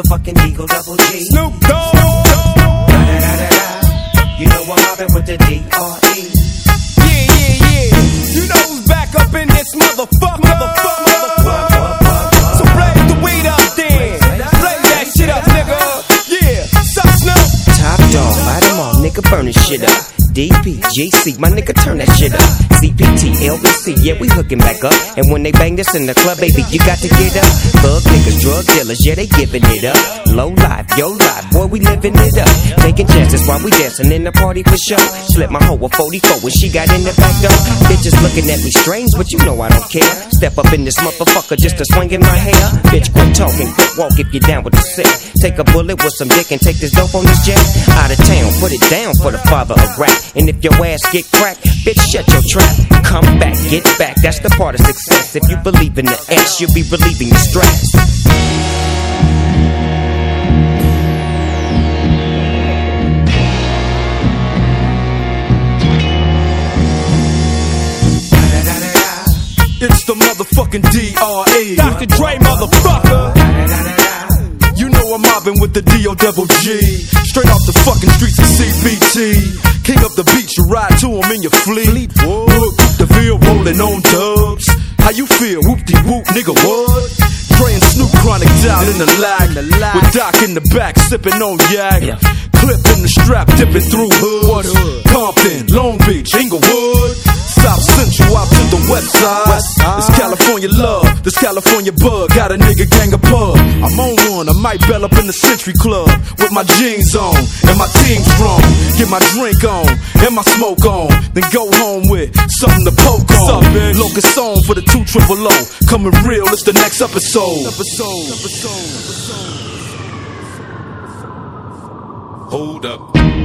motherfucking Eagle Double G. Snoop Dogg. Da da da da da. You know I'm mobbing with the D.R.E. Yeah, yeah, yeah. You know who's back up in this motherfucker. Motherfucker, motherfucker. So blaze the weed up then. Blaze that shit up, nigga. Yeah. Sup, Snoop? Top dog, bite them all, nigga, burn this shit up. DP, GC, my nigga, turn that shit up. CPT, LBC, yeah, we hooking back up. And when they bang this in the club, baby, you got to get up. Thug drug dealers, yeah, they giving it up. Low life, yo life, boy, we living it up. Taking chances while we dancing in the party for sure. Slip my hoe a 44 when she got in the back door. Bitches looking at me strange, but you know I don't care. Step up in this motherfucker just to swing in my hair. Bitch, quit talking, quit walk if you're down with the sick. Take a bullet with some dick and take this dope on this jet. Out of town, put it down for the father of rap. And if your ass get cracked, bitch, shut your trap. Come back, get back, that's the part of success. If you believe in the ass, you'll be relieving the stress. The motherfucking D.R.E. Dr. Dre, motherfucker. You know I'm mobbing with the D.O. double G. Straight off the fucking streets of CBT. King up the beach, you ride to him in your fleet. Look, the Ville rolling on dubs. How you feel? Whoop de whoop, nigga, what? Dre and Snoop Chronic down in the lag. With Doc in the back, sipping on yak. Clip in the strap, dipping through hoods. Compton, Long Beach, Inglewood. South Central out to the west side. California love, this California bug. Got a nigga gang of pub. I'm on one, I might bell up in the Century Club with my jeans on and my team strong. Get my drink on and my smoke on, then go home with something to poke on. Locust song for the two triple O. Coming real, it's the next episode. Episode. Hold up.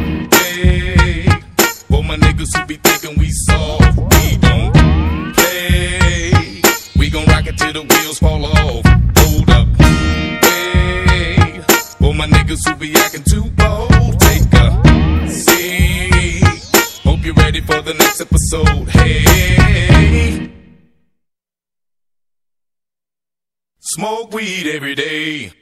Be acting too bold, take a seat. Hope you're ready for the next episode. Hey. Smoke weed every day.